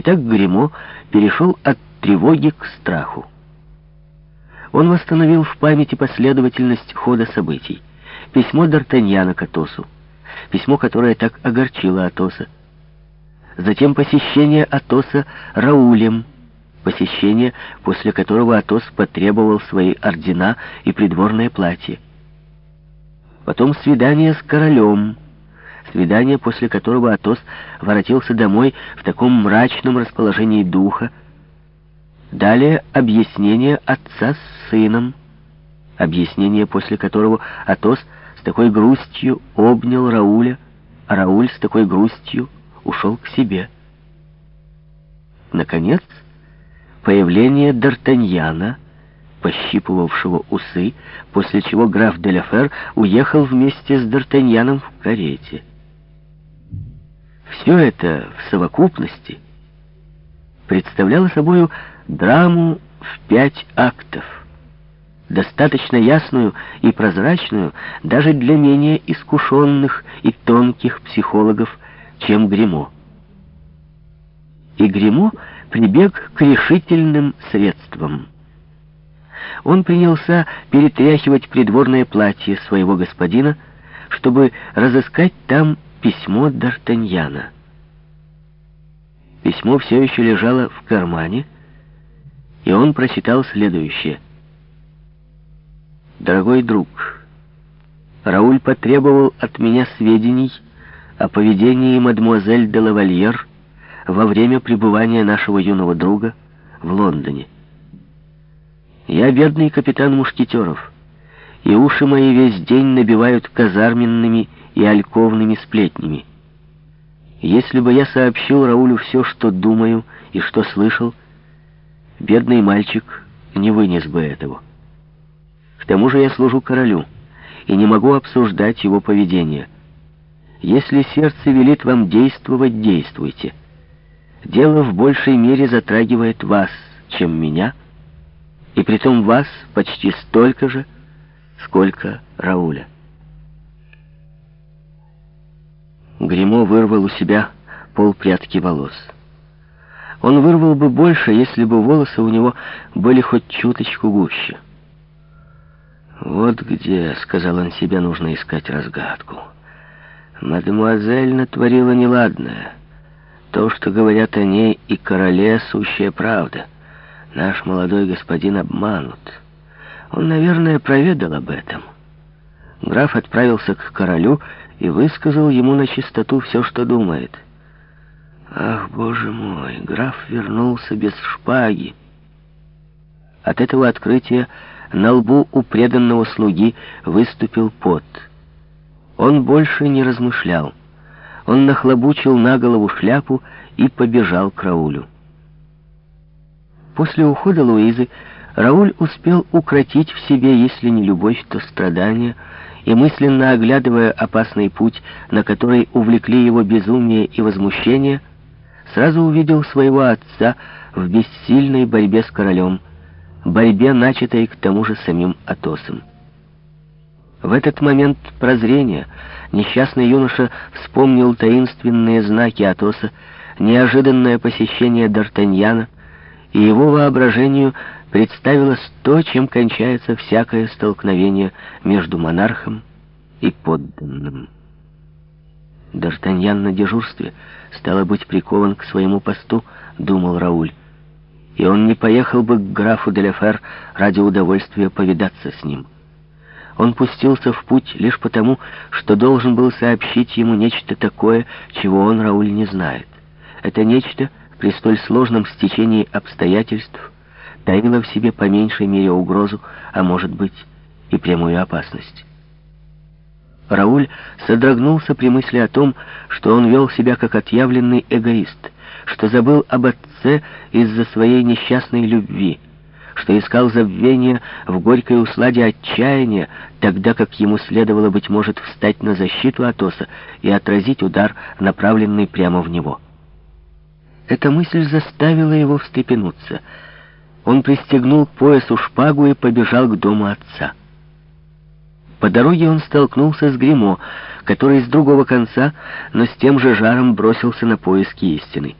Итак, Гремо перешел от тревоги к страху. Он восстановил в памяти последовательность хода событий. Письмо Д'Артаньяна к Атосу, письмо, которое так огорчило Атоса. Затем посещение Атоса Раулем, посещение, после которого Атос потребовал свои ордена и придворное платье. Потом свидание с королем, свидание, после которого Атос воротился домой в таком мрачном расположении духа, Далее объяснение отца с сыном, объяснение, после которого Атос с такой грустью обнял Рауля, а Рауль с такой грустью ушел к себе. Наконец, появление Д'Артаньяна, пощипывавшего усы, после чего граф Деляфер уехал вместе с Д'Артаньяном в карете. Все это в совокупности представляло собою драму в пять актов, достаточно ясную и прозрачную даже для менее искушенных и тонких психологов, чем Гримо. И Гримо прибег к решительным средствам. Он принялся перетряхивать придворное платье своего господина, чтобы разыскать там письмо Д'Артаньяна. Письмо все еще лежало в кармане, и он прочитал следующее. «Дорогой друг, Рауль потребовал от меня сведений о поведении мадемуазель де лавальер во время пребывания нашего юного друга в Лондоне. Я бедный капитан мушкетеров, и уши мои весь день набивают казарменными и альковными сплетнями. Если бы я сообщил Раулю все, что думаю и что слышал, Бедный мальчик не вынес бы этого. К тому же я служу королю и не могу обсуждать его поведение. Если сердце велит вам действовать, действуйте. Дело в большей мере затрагивает вас, чем меня, и притом вас почти столько же, сколько Рауля. Гримо вырвал у себя полпрядки волос. Он вырвал бы больше, если бы волосы у него были хоть чуточку гуще. «Вот где, — сказал он себе, — нужно искать разгадку. Мадемуазель натворила неладное. То, что говорят о ней и короле, — сущая правда. Наш молодой господин обманут. Он, наверное, проведал об этом». Граф отправился к королю и высказал ему на чистоту все, что думает — Ах, боже мой, граф вернулся без шпаги. От этого открытия на лбу у преданного слуги выступил пот. Он больше не размышлял. Он нахлобучил на голову шляпу и побежал к Раулю. После ухода Луизы Рауль успел укротить в себе, если не любовь, то страдания, и мысленно оглядывая опасный путь, на который увлекли его безумие и возмущение, сразу увидел своего отца в бессильной борьбе с королем, борьбе, начатой к тому же самим Атосом. В этот момент прозрения несчастный юноша вспомнил таинственные знаки Атоса, неожиданное посещение Д'Артаньяна, и его воображению представилось то, чем кончается всякое столкновение между монархом и подданным. Д'Артаньян на дежурстве, стало быть, прикован к своему посту, думал Рауль. И он не поехал бы к графу Деляфер ради удовольствия повидаться с ним. Он пустился в путь лишь потому, что должен был сообщить ему нечто такое, чего он, Рауль, не знает. Это нечто при столь сложном стечении обстоятельств таило в себе по меньшей мере угрозу, а может быть и прямую опасность. Рауль содрогнулся при мысли о том, что он вел себя как отъявленный эгоист, что забыл об отце из-за своей несчастной любви, что искал забвения в горькой усладе отчаяния, тогда как ему следовало, быть может, встать на защиту Атоса и отразить удар, направленный прямо в него. Эта мысль заставила его встрепенуться. Он пристегнул к поясу шпагу и побежал к дому отца. По дороге он столкнулся с Гримо, который с другого конца, но с тем же жаром бросился на поиски истины.